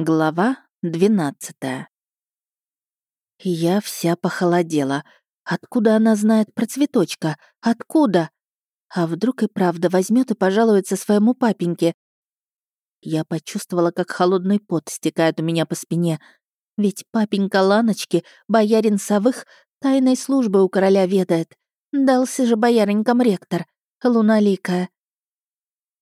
Глава двенадцатая. Я вся похолодела. Откуда она знает про цветочка? Откуда? А вдруг и правда возьмет и пожалуется своему папеньке? Я почувствовала, как холодный пот стекает у меня по спине. Ведь папенька Ланочки, боярин Совых, тайной службы у короля ведает. Дался же бояренькам ректор, луналикая.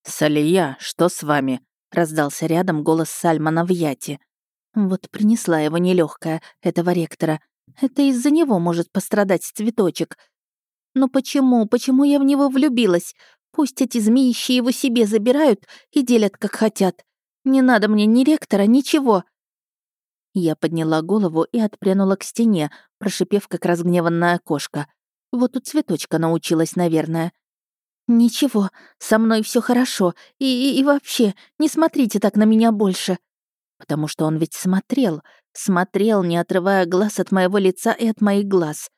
«Салия, что с вами?» Раздался рядом голос Сальмана в яте. Вот принесла его нелегкая этого ректора. Это из-за него может пострадать цветочек. Но почему, почему я в него влюбилась? Пусть эти змеищи его себе забирают и делят, как хотят. Не надо мне ни ректора, ничего. Я подняла голову и отпрянула к стене, прошипев, как разгневанная кошка. Вот у цветочка научилась, наверное. «Ничего, со мной все хорошо, и, и, и вообще, не смотрите так на меня больше». Потому что он ведь смотрел, смотрел, не отрывая глаз от моего лица и от моих глаз.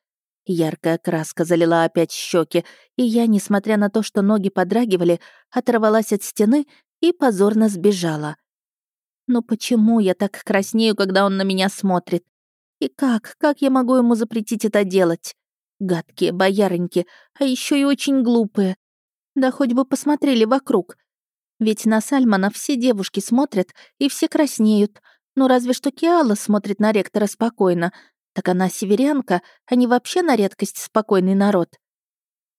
Яркая краска залила опять щеки, и я, несмотря на то, что ноги подрагивали, оторвалась от стены и позорно сбежала. Но почему я так краснею, когда он на меня смотрит? И как, как я могу ему запретить это делать? Гадкие боярыньки, а еще и очень глупые. Да хоть бы посмотрели вокруг. Ведь на Сальмана все девушки смотрят и все краснеют. Ну разве что Киала смотрит на ректора спокойно. Так она северянка, а не вообще на редкость спокойный народ.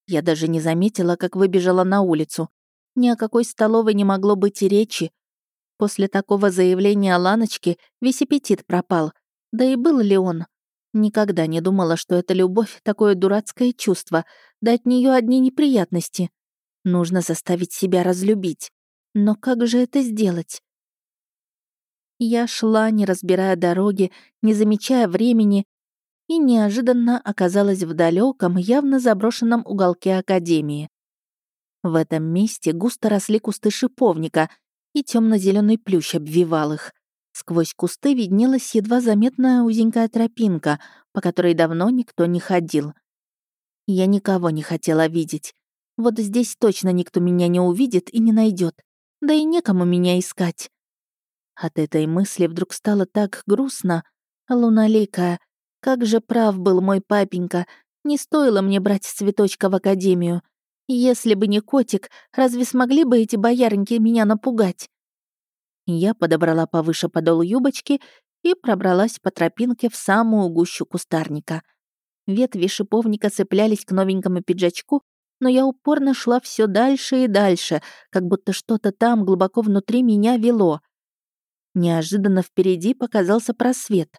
Я даже не заметила, как выбежала на улицу. Ни о какой столовой не могло быть и речи. После такого заявления Ланочки весь аппетит пропал. Да и был ли он? Никогда не думала, что это любовь — такое дурацкое чувство, да от нее одни неприятности. Нужно заставить себя разлюбить. Но как же это сделать? Я шла, не разбирая дороги, не замечая времени, и неожиданно оказалась в далеком, явно заброшенном уголке Академии. В этом месте густо росли кусты шиповника, и темно зеленый плющ обвивал их. Сквозь кусты виднелась едва заметная узенькая тропинка, по которой давно никто не ходил. Я никого не хотела видеть. Вот здесь точно никто меня не увидит и не найдет. Да и некому меня искать. От этой мысли вдруг стало так грустно. Луналикая, как же прав был мой папенька. Не стоило мне брать цветочка в академию. Если бы не котик, разве смогли бы эти боярыньки меня напугать? Я подобрала повыше подол юбочки и пробралась по тропинке в самую гущу кустарника. Ветви шиповника цеплялись к новенькому пиджачку, но я упорно шла все дальше и дальше, как будто что-то там глубоко внутри меня вело. Неожиданно впереди показался просвет,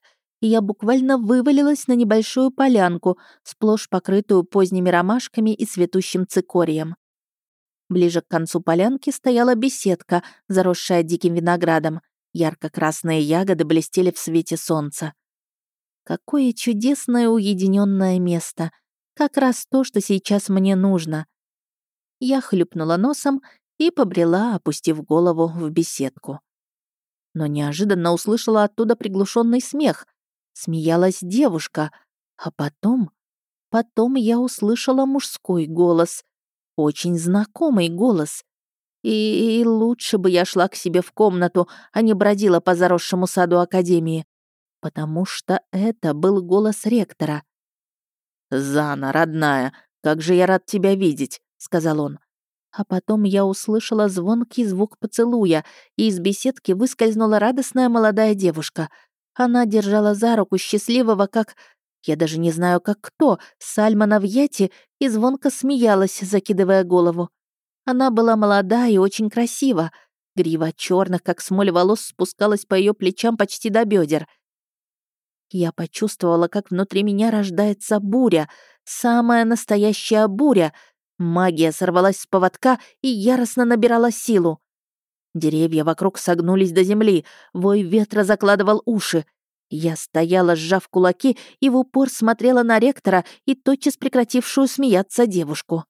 и я буквально вывалилась на небольшую полянку, сплошь покрытую поздними ромашками и цветущим цикорием. Ближе к концу полянки стояла беседка, заросшая диким виноградом. Ярко-красные ягоды блестели в свете солнца. Какое чудесное уединенное место! Как раз то, что сейчас мне нужно. Я хлюпнула носом и побрела, опустив голову в беседку. Но неожиданно услышала оттуда приглушенный смех. Смеялась девушка, а потом... Потом я услышала мужской голос. Очень знакомый голос. И, и лучше бы я шла к себе в комнату, а не бродила по заросшему саду Академии. Потому что это был голос ректора. «Зана, родная, как же я рад тебя видеть», — сказал он. А потом я услышала звонкий звук поцелуя, и из беседки выскользнула радостная молодая девушка. Она держала за руку счастливого, как... Я даже не знаю, как кто, Сальмана в яте, и звонко смеялась, закидывая голову. Она была молода и очень красива. Грива черных, как смоль волос, спускалась по ее плечам почти до бедер. Я почувствовала, как внутри меня рождается буря, самая настоящая буря. Магия сорвалась с поводка и яростно набирала силу. Деревья вокруг согнулись до земли, вой ветра закладывал уши. Я стояла, сжав кулаки, и в упор смотрела на ректора и тотчас прекратившую смеяться девушку.